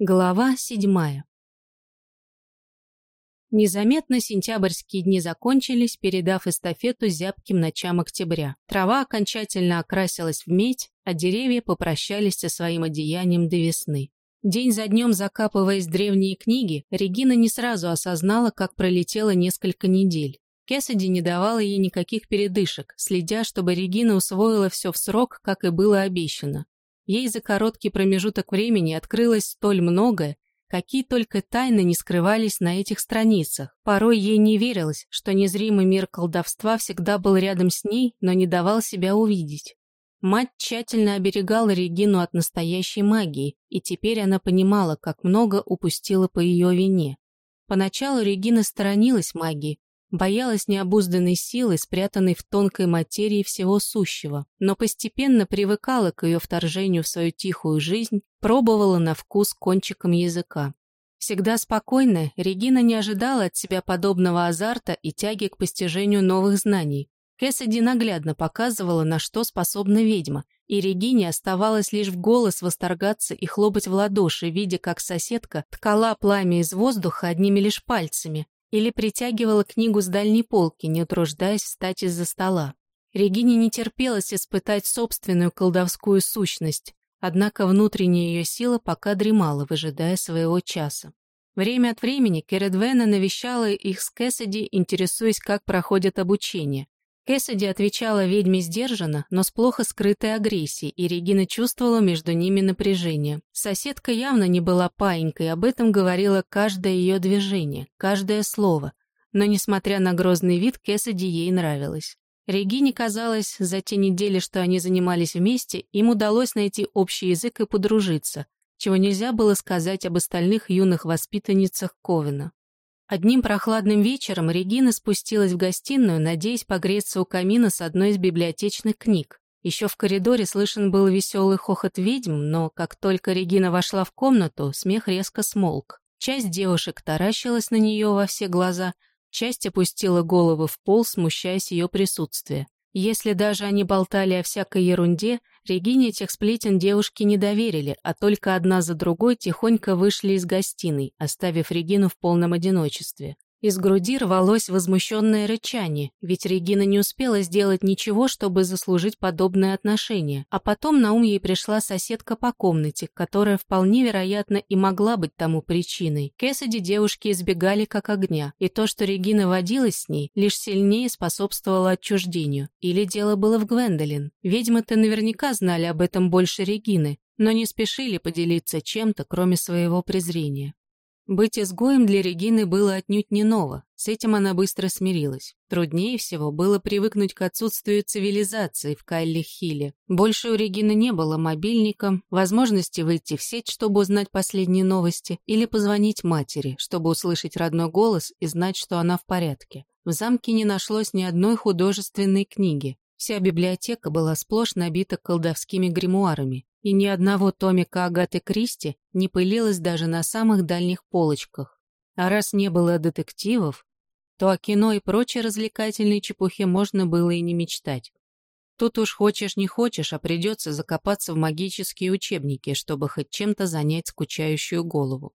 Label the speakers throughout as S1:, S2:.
S1: Глава седьмая Незаметно сентябрьские дни закончились, передав эстафету зябким ночам октября. Трава окончательно окрасилась в медь, а деревья попрощались со своим одеянием до весны. День за днем закапываясь в древние книги, Регина не сразу осознала, как пролетело несколько недель. Кэссиди не давала ей никаких передышек, следя, чтобы Регина усвоила все в срок, как и было обещано. Ей за короткий промежуток времени открылось столь многое, какие только тайны не скрывались на этих страницах. Порой ей не верилось, что незримый мир колдовства всегда был рядом с ней, но не давал себя увидеть. Мать тщательно оберегала Регину от настоящей магии, и теперь она понимала, как много упустила по ее вине. Поначалу Регина сторонилась магии, Боялась необузданной силы, спрятанной в тонкой материи всего сущего, но постепенно привыкала к ее вторжению в свою тихую жизнь, пробовала на вкус кончиком языка. Всегда спокойная, Регина не ожидала от себя подобного азарта и тяги к постижению новых знаний. Кэссиди наглядно показывала, на что способна ведьма, и Регине оставалось лишь в голос восторгаться и хлопать в ладоши, видя, как соседка ткала пламя из воздуха одними лишь пальцами, или притягивала книгу с дальней полки, не утруждаясь встать из-за стола. Регине не терпелось испытать собственную колдовскую сущность, однако внутренняя ее сила пока дремала, выжидая своего часа. Время от времени Кередвена навещала их с Кэссиди, интересуясь, как проходит обучение. Кэссиди отвечала ведьме сдержанно, но с плохо скрытой агрессией, и Регина чувствовала между ними напряжение. Соседка явно не была паинькой, об этом говорило каждое ее движение, каждое слово. Но, несмотря на грозный вид, Кэссиди ей нравилось. Регине казалось, за те недели, что они занимались вместе, им удалось найти общий язык и подружиться, чего нельзя было сказать об остальных юных воспитанницах Ковена. Одним прохладным вечером Регина спустилась в гостиную, надеясь погреться у камина с одной из библиотечных книг. Еще в коридоре слышен был веселый хохот ведьм, но как только Регина вошла в комнату, смех резко смолк. Часть девушек таращилась на нее во все глаза, часть опустила головы в пол, смущаясь ее присутствия. Если даже они болтали о всякой ерунде, Регине этих сплетен девушки не доверили, а только одна за другой тихонько вышли из гостиной, оставив Регину в полном одиночестве. Из груди рвалось возмущенное рычание, ведь Регина не успела сделать ничего, чтобы заслужить подобное отношение. А потом на ум ей пришла соседка по комнате, которая вполне вероятно и могла быть тому причиной. Кэссиди девушки избегали как огня, и то, что Регина водилась с ней, лишь сильнее способствовало отчуждению. Или дело было в Гвендолин. Ведьмы-то наверняка знали об этом больше Регины, но не спешили поделиться чем-то, кроме своего презрения. Быть изгоем для Регины было отнюдь не ново, с этим она быстро смирилась. Труднее всего было привыкнуть к отсутствию цивилизации в Кайле-Хилле. Больше у Регины не было мобильника, возможности выйти в сеть, чтобы узнать последние новости, или позвонить матери, чтобы услышать родной голос и знать, что она в порядке. В замке не нашлось ни одной художественной книги. Вся библиотека была сплошь набита колдовскими гримуарами, и ни одного томика Агаты Кристи не пылилось даже на самых дальних полочках. А раз не было детективов, то о кино и прочей развлекательной чепухе можно было и не мечтать. Тут уж хочешь не хочешь, а придется закопаться в магические учебники, чтобы хоть чем-то занять скучающую голову.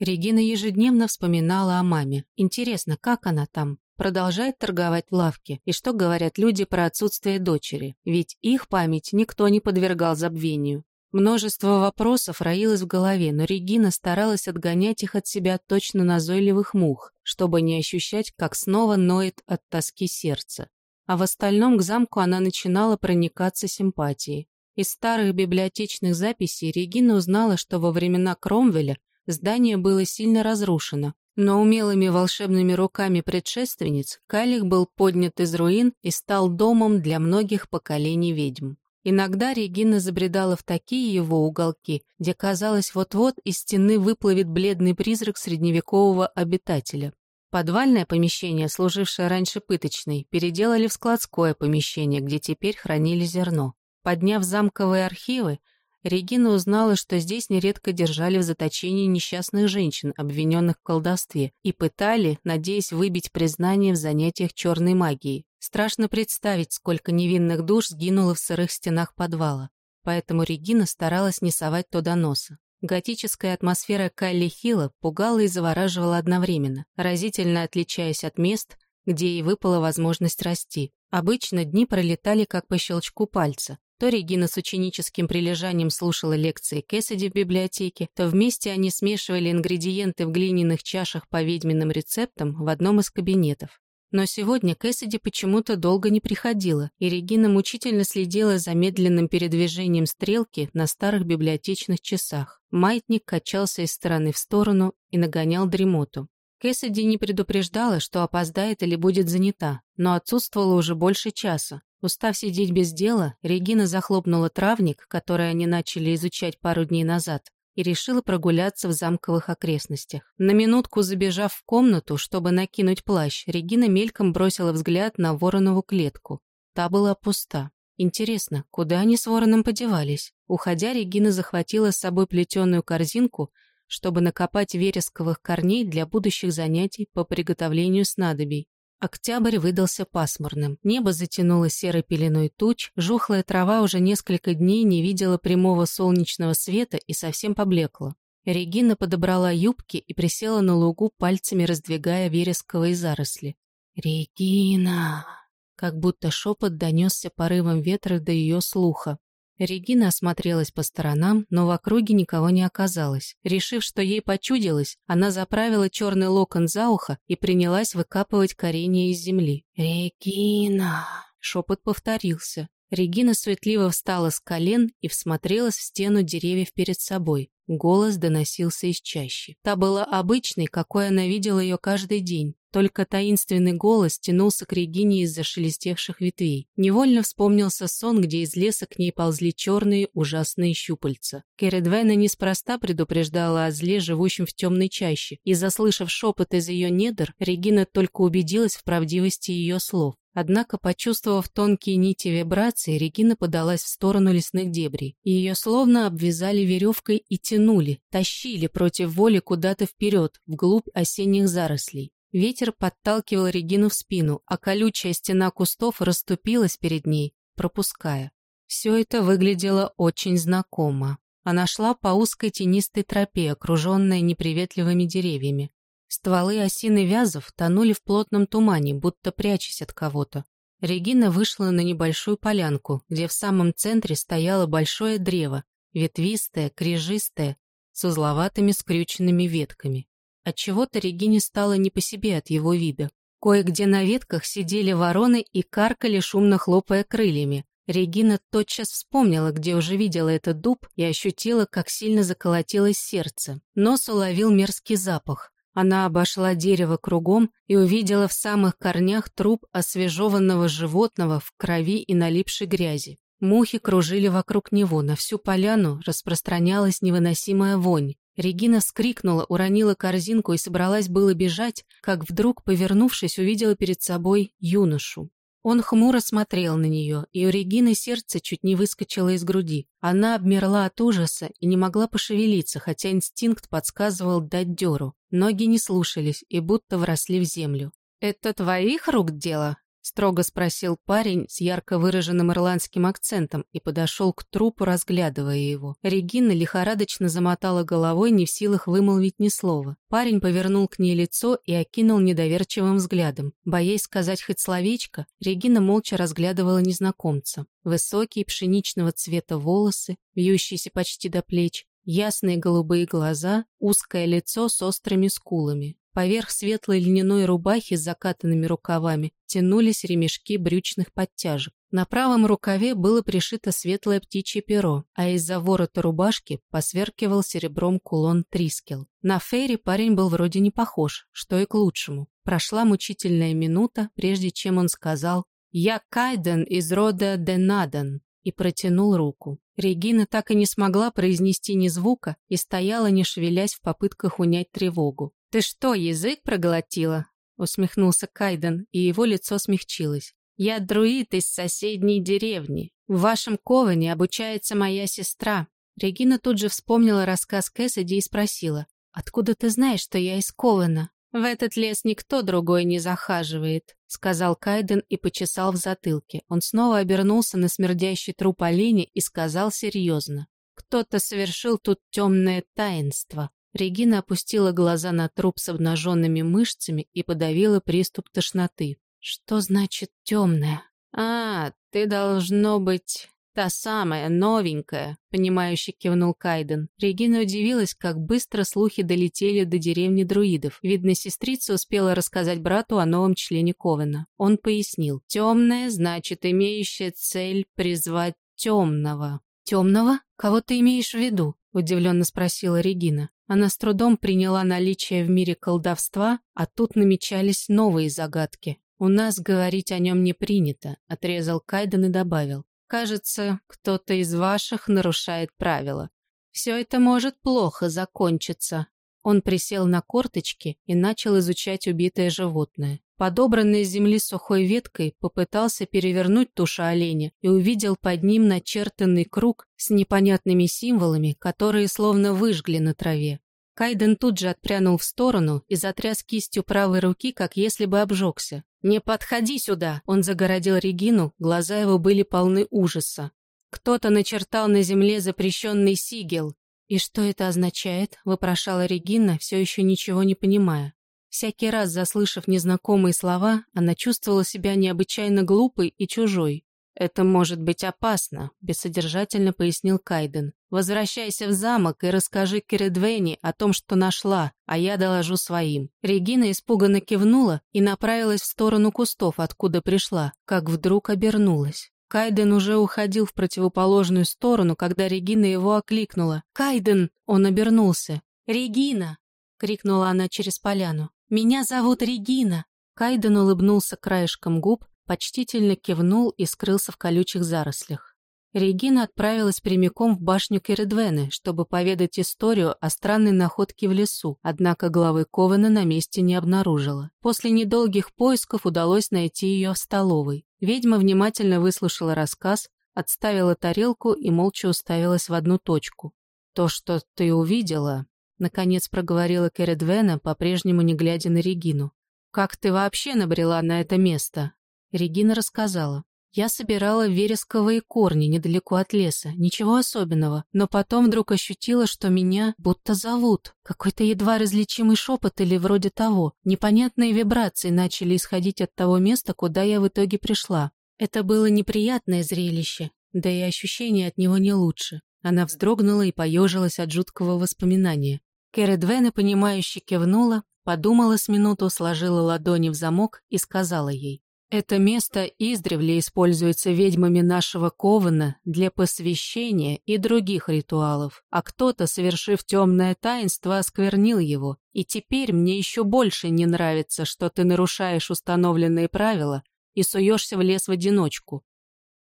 S1: Регина ежедневно вспоминала о маме. Интересно, как она там? Продолжает торговать в лавке, и что говорят люди про отсутствие дочери, ведь их память никто не подвергал забвению. Множество вопросов роилось в голове, но Регина старалась отгонять их от себя точно назойливых мух, чтобы не ощущать, как снова ноет от тоски сердце. А в остальном к замку она начинала проникаться симпатией. Из старых библиотечных записей Регина узнала, что во времена Кромвеля здание было сильно разрушено, но умелыми волшебными руками предшественниц Калих был поднят из руин и стал домом для многих поколений ведьм. Иногда Регина забредала в такие его уголки, где казалось вот-вот из стены выплывет бледный призрак средневекового обитателя. Подвальное помещение, служившее раньше пыточной, переделали в складское помещение, где теперь хранили зерно. Подняв замковые архивы, Регина узнала, что здесь нередко держали в заточении несчастных женщин, обвиненных в колдовстве, и пытали, надеясь выбить признание в занятиях черной магией. Страшно представить, сколько невинных душ сгинуло в сырых стенах подвала. Поэтому Регина старалась не совать туда носа. Готическая атмосфера Калли Хилла пугала и завораживала одновременно, разительно отличаясь от мест, где ей выпала возможность расти. Обычно дни пролетали как по щелчку пальца. То Регина с ученическим прилежанием слушала лекции Кэссиди в библиотеке, то вместе они смешивали ингредиенты в глиняных чашах по ведьминым рецептам в одном из кабинетов. Но сегодня Кэссиди почему-то долго не приходила, и Регина мучительно следила за медленным передвижением стрелки на старых библиотечных часах. Маятник качался из стороны в сторону и нагонял дремоту. Кэссиди не предупреждала, что опоздает или будет занята, но отсутствовала уже больше часа. Устав сидеть без дела, Регина захлопнула травник, который они начали изучать пару дней назад, и решила прогуляться в замковых окрестностях. На минутку забежав в комнату, чтобы накинуть плащ, Регина мельком бросила взгляд на воронову клетку. Та была пуста. Интересно, куда они с вороном подевались? Уходя, Регина захватила с собой плетеную корзинку, чтобы накопать вересковых корней для будущих занятий по приготовлению снадобий. Октябрь выдался пасмурным. Небо затянуло серой пеленой туч, жухлая трава уже несколько дней не видела прямого солнечного света и совсем поблекла. Регина подобрала юбки и присела на лугу, пальцами раздвигая вересковые заросли. «Регина!» Как будто шепот донесся порывом ветра до ее слуха. Регина осмотрелась по сторонам, но в округе никого не оказалось. Решив, что ей почудилось, она заправила черный локон за ухо и принялась выкапывать коренья из земли. «Регина!» — шепот повторился. Регина суетливо встала с колен и всмотрелась в стену деревьев перед собой. Голос доносился из чащи. Та была обычной, какой она видела ее каждый день. Только таинственный голос тянулся к Регине из-за шелестевших ветвей. Невольно вспомнился сон, где из леса к ней ползли черные ужасные щупальца. Кередвена неспроста предупреждала о зле, живущем в темной чаще, и, заслышав шепот из ее недр, Регина только убедилась в правдивости ее слов. Однако, почувствовав тонкие нити вибрации, Регина подалась в сторону лесных дебрей. Ее словно обвязали веревкой и тянули, тащили против воли куда-то вперед, вглубь осенних зарослей. Ветер подталкивал Регину в спину, а колючая стена кустов расступилась перед ней, пропуская. Все это выглядело очень знакомо. Она шла по узкой тенистой тропе, окруженной неприветливыми деревьями. Стволы осины вязов тонули в плотном тумане, будто прячась от кого-то. Регина вышла на небольшую полянку, где в самом центре стояло большое древо, ветвистое, крежистое, с узловатыми скрюченными ветками. Отчего-то Регине стало не по себе от его вида. Кое-где на ветках сидели вороны и каркали, шумно хлопая крыльями. Регина тотчас вспомнила, где уже видела этот дуб, и ощутила, как сильно заколотилось сердце. Нос уловил мерзкий запах. Она обошла дерево кругом и увидела в самых корнях труп освежеванного животного в крови и налипшей грязи. Мухи кружили вокруг него, на всю поляну распространялась невыносимая вонь. Регина вскрикнула, уронила корзинку и собралась было бежать, как вдруг, повернувшись, увидела перед собой юношу. Он хмуро смотрел на нее, и у Регины сердце чуть не выскочило из груди. Она обмерла от ужаса и не могла пошевелиться, хотя инстинкт подсказывал дать дёру. Ноги не слушались и будто вросли в землю. «Это твоих рук дело?» Строго спросил парень с ярко выраженным ирландским акцентом и подошел к трупу, разглядывая его. Регина лихорадочно замотала головой, не в силах вымолвить ни слова. Парень повернул к ней лицо и окинул недоверчивым взглядом. Боясь сказать хоть словечко, Регина молча разглядывала незнакомца. Высокие пшеничного цвета волосы, вьющиеся почти до плеч, ясные голубые глаза, узкое лицо с острыми скулами. Поверх светлой льняной рубахи с закатанными рукавами тянулись ремешки брючных подтяжек. На правом рукаве было пришито светлое птичье перо, а из-за ворота рубашки посверкивал серебром кулон Трискел. На Фейри парень был вроде не похож, что и к лучшему. Прошла мучительная минута, прежде чем он сказал «Я Кайден из рода Денаден» и протянул руку. Регина так и не смогла произнести ни звука и стояла, не шевелясь в попытках унять тревогу. «Ты что, язык проглотила?» — усмехнулся Кайден, и его лицо смягчилось. «Я друид из соседней деревни. В вашем коване обучается моя сестра». Регина тут же вспомнила рассказ Кэссиди и спросила, «Откуда ты знаешь, что я из Кована?» «В этот лес никто другой не захаживает», — сказал Кайден и почесал в затылке. Он снова обернулся на смердящий труп оленя и сказал серьезно. Кто-то совершил тут темное таинство. Регина опустила глаза на труп с обнаженными мышцами и подавила приступ тошноты. Что значит темное? А, ты должно быть «Та самая, новенькая», — понимающе кивнул Кайден. Регина удивилась, как быстро слухи долетели до деревни друидов. Видно, сестрица успела рассказать брату о новом члене Ковена. Он пояснил. «Темная значит имеющая цель призвать темного». «Темного? Кого ты имеешь в виду?» — удивленно спросила Регина. Она с трудом приняла наличие в мире колдовства, а тут намечались новые загадки. «У нас говорить о нем не принято», — отрезал Кайден и добавил. Кажется, кто-то из ваших нарушает правила. Все это может плохо закончиться. Он присел на корточки и начал изучать убитое животное. Подобранный с земли сухой веткой попытался перевернуть тушу оленя и увидел под ним начертанный круг с непонятными символами, которые словно выжгли на траве. Кайден тут же отпрянул в сторону и затряс кистью правой руки, как если бы обжегся. «Не подходи сюда!» Он загородил Регину, глаза его были полны ужаса. Кто-то начертал на земле запрещенный сигел. «И что это означает?» – вопрошала Регина, все еще ничего не понимая. Всякий раз, заслышав незнакомые слова, она чувствовала себя необычайно глупой и чужой. «Это может быть опасно», — бессодержательно пояснил Кайден. «Возвращайся в замок и расскажи Кередвейне о том, что нашла, а я доложу своим». Регина испуганно кивнула и направилась в сторону кустов, откуда пришла, как вдруг обернулась. Кайден уже уходил в противоположную сторону, когда Регина его окликнула. «Кайден!» Он обернулся. «Регина!» — крикнула она через поляну. «Меня зовут Регина!» Кайден улыбнулся краешком губ, почтительно кивнул и скрылся в колючих зарослях. Регина отправилась прямиком в башню Кередвены, чтобы поведать историю о странной находке в лесу, однако главы Ковена на месте не обнаружила. После недолгих поисков удалось найти ее в столовой. Ведьма внимательно выслушала рассказ, отставила тарелку и молча уставилась в одну точку. «То, что ты увидела», — наконец проговорила Кередвена, по-прежнему не глядя на Регину. «Как ты вообще набрела на это место?» Регина рассказала. Я собирала вересковые корни недалеко от леса, ничего особенного, но потом вдруг ощутила, что меня будто зовут. Какой-то едва различимый шепот или вроде того. Непонятные вибрации начали исходить от того места, куда я в итоге пришла. Это было неприятное зрелище, да и ощущение от него не лучше. Она вздрогнула и поежилась от жуткого воспоминания. Кередвена, понимающе кивнула, подумала с минуту, сложила ладони в замок и сказала ей. Это место издревле используется ведьмами нашего Кована для посвящения и других ритуалов, а кто-то, совершив темное таинство, осквернил его. И теперь мне еще больше не нравится, что ты нарушаешь установленные правила и суешься в лес в одиночку.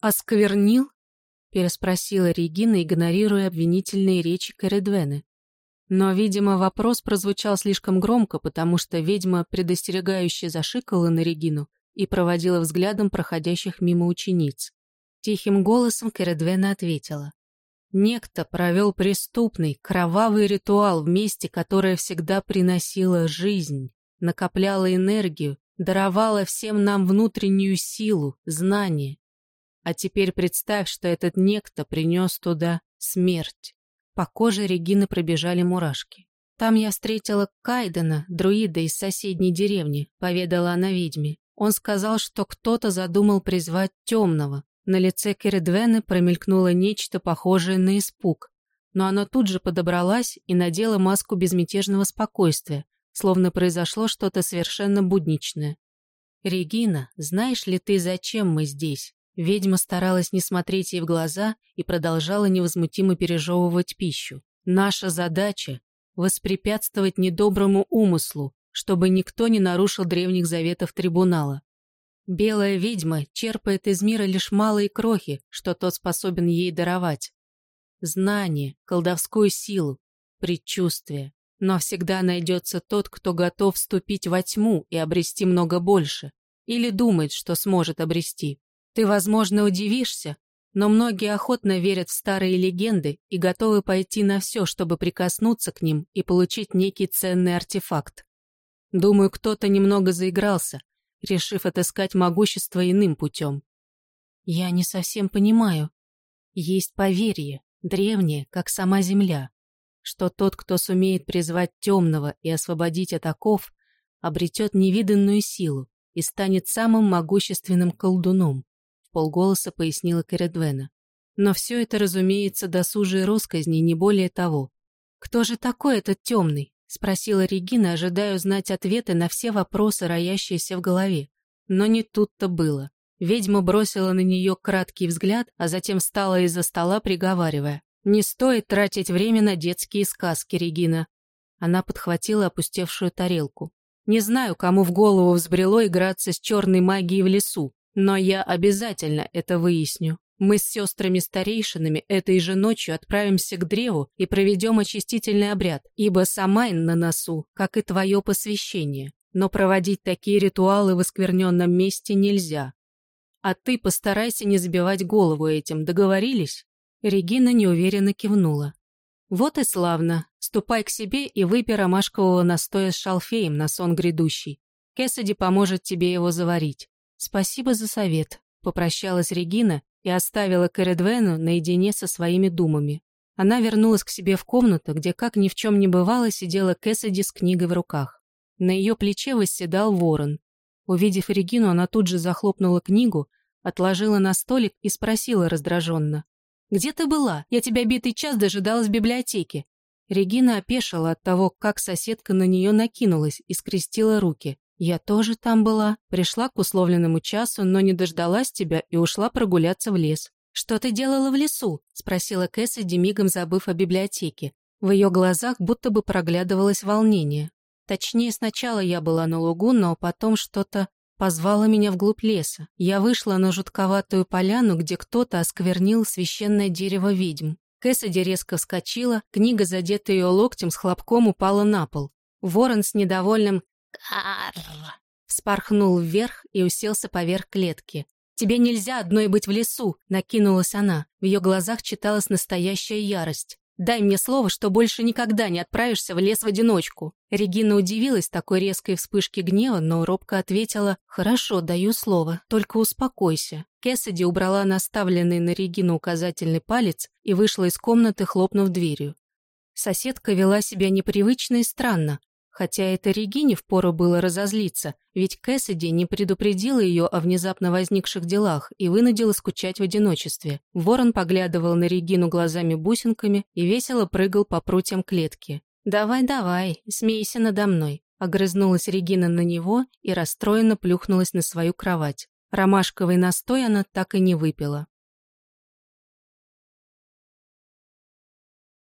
S1: «Осквернил?» – переспросила Регина, игнорируя обвинительные речи Каредвены. Но, видимо, вопрос прозвучал слишком громко, потому что ведьма предостерегающе зашикала на Регину, и проводила взглядом проходящих мимо учениц. Тихим голосом Кередвена ответила. Некто провел преступный, кровавый ритуал в месте, которое всегда приносило жизнь, накопляло энергию, даровало всем нам внутреннюю силу, знание. А теперь представь, что этот некто принес туда смерть. По коже Регины пробежали мурашки. Там я встретила Кайдена, друида из соседней деревни, поведала она ведьме. Он сказал, что кто-то задумал призвать темного. На лице Кередвены промелькнуло нечто похожее на испуг, но она тут же подобралась и надела маску безмятежного спокойствия, словно произошло что-то совершенно будничное. «Регина, знаешь ли ты, зачем мы здесь?» Ведьма старалась не смотреть ей в глаза и продолжала невозмутимо пережевывать пищу. «Наша задача — воспрепятствовать недоброму умыслу, чтобы никто не нарушил древних заветов трибунала. Белая ведьма черпает из мира лишь малые крохи, что тот способен ей даровать. Знание, колдовскую силу, предчувствие. Но всегда найдется тот, кто готов вступить во тьму и обрести много больше. Или думает, что сможет обрести. Ты, возможно, удивишься, но многие охотно верят в старые легенды и готовы пойти на все, чтобы прикоснуться к ним и получить некий ценный артефакт. Думаю, кто-то немного заигрался, решив отыскать могущество иным путем. Я не совсем понимаю. Есть поверье, древнее, как сама земля, что тот, кто сумеет призвать темного и освободить от оков, обретет невиданную силу и станет самым могущественным колдуном, полголоса пояснила Кередвена. Но все это, разумеется, досужие росказни, не более того. «Кто же такой этот темный?» — спросила Регина, ожидая узнать ответы на все вопросы, роящиеся в голове. Но не тут-то было. Ведьма бросила на нее краткий взгляд, а затем встала из-за стола, приговаривая. «Не стоит тратить время на детские сказки, Регина». Она подхватила опустевшую тарелку. «Не знаю, кому в голову взбрело играться с черной магией в лесу, но я обязательно это выясню. Мы с сестрами-старейшинами этой же ночью отправимся к древу и проведем очистительный обряд, ибо Самайн на носу, как и твое посвящение. Но проводить такие ритуалы в оскверненном месте нельзя. А ты постарайся не забивать голову этим, договорились?» Регина неуверенно кивнула. «Вот и славно. Ступай к себе и выпей ромашкового настоя с шалфеем на сон грядущий. Кэссиди поможет тебе его заварить. Спасибо за совет», — попрощалась Регина и оставила Кэредвену наедине со своими думами. Она вернулась к себе в комнату, где, как ни в чем не бывало, сидела Кэссиди с книгой в руках. На ее плече восседал ворон. Увидев Регину, она тут же захлопнула книгу, отложила на столик и спросила раздраженно. «Где ты была? Я тебя битый час дожидалась в библиотеке». Регина опешила от того, как соседка на нее накинулась и скрестила руки. «Я тоже там была. Пришла к условленному часу, но не дождалась тебя и ушла прогуляться в лес». «Что ты делала в лесу?» — спросила Кэссиди, мигом забыв о библиотеке. В ее глазах будто бы проглядывалось волнение. Точнее, сначала я была на лугу, но потом что-то позвало меня вглубь леса. Я вышла на жутковатую поляну, где кто-то осквернил священное дерево ведьм. Кэссиди резко вскочила, книга, задетая ее локтем, с хлопком упала на пол. Ворон с недовольным «Карр!» вспорхнул вверх и уселся поверх клетки. «Тебе нельзя одной быть в лесу!» — накинулась она. В ее глазах читалась настоящая ярость. «Дай мне слово, что больше никогда не отправишься в лес в одиночку». Регина удивилась такой резкой вспышке гнева, но робко ответила «Хорошо, даю слово, только успокойся». Кэссиди убрала наставленный на Регину указательный палец и вышла из комнаты, хлопнув дверью. Соседка вела себя непривычно и странно, Хотя это Регине впору было разозлиться, ведь Кэссиди не предупредила ее о внезапно возникших делах и вынудила скучать в одиночестве. Ворон поглядывал на Регину глазами-бусинками и весело прыгал по прутьям клетки. «Давай-давай, смейся надо мной», — огрызнулась Регина на него и расстроенно плюхнулась на свою кровать. Ромашковый настой она так и не выпила.